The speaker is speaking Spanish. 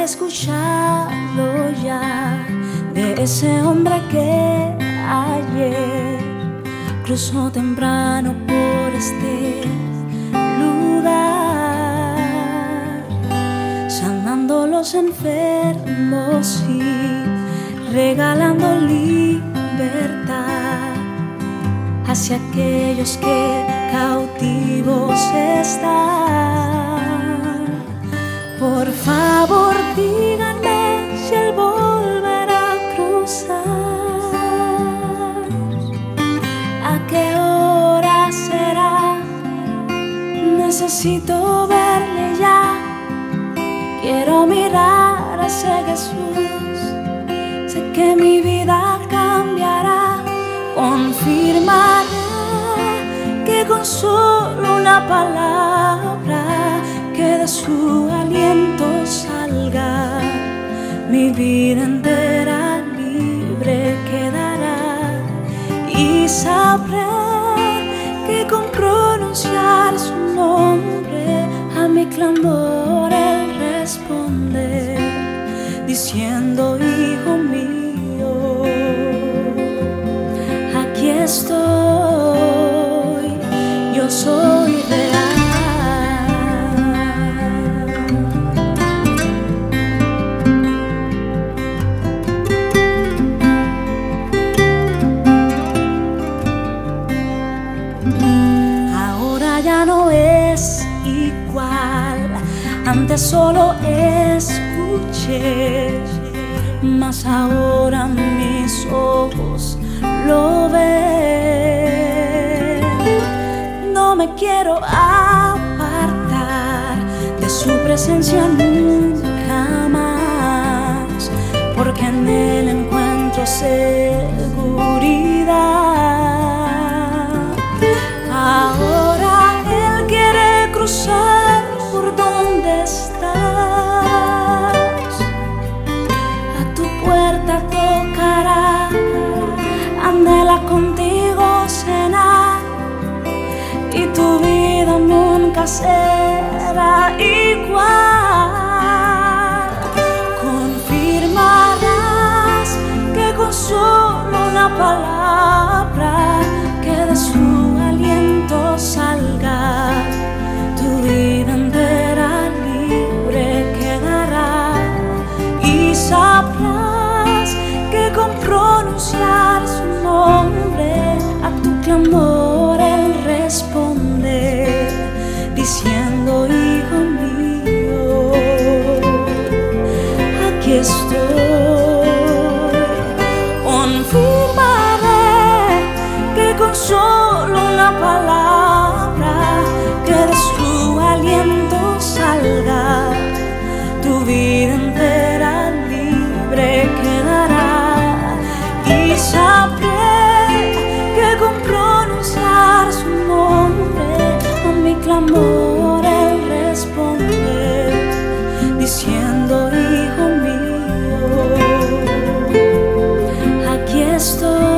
ha escuchado ya de ese hombre que ayer cruzó temprano por este lugar, sanando los enfermos y regalando libertad hacia aquellos que cautivos están. Por favor, díganme si él volverá a cruzar. ¿A qué hora será? Necesito verle ya. Quiero mirar a ese Jesús. Sé que mi vida cambiará. Confirmará que con solo una palabra que de su aliento salga, mi vida entera libre quedará y sabré que con pronunciar su nombre a mi clamor él responde, diciendo, hijo mío, aquí estoy, yo soy real. Ya no es igual, antes solo escuché, mas ahora mis ojos lo ven. No me quiero apartar de su presencia nunca más, porque en él encuentro seguridad. Será igual. Confirmarás que con solo una palabra que de su aliento salga, tu vida entera libre quedará y sabrás que con pronunciar su nombre a tu clamor diciendo, hijo mío, aquí estoy. Confirmaré que con solo una palabra estoy.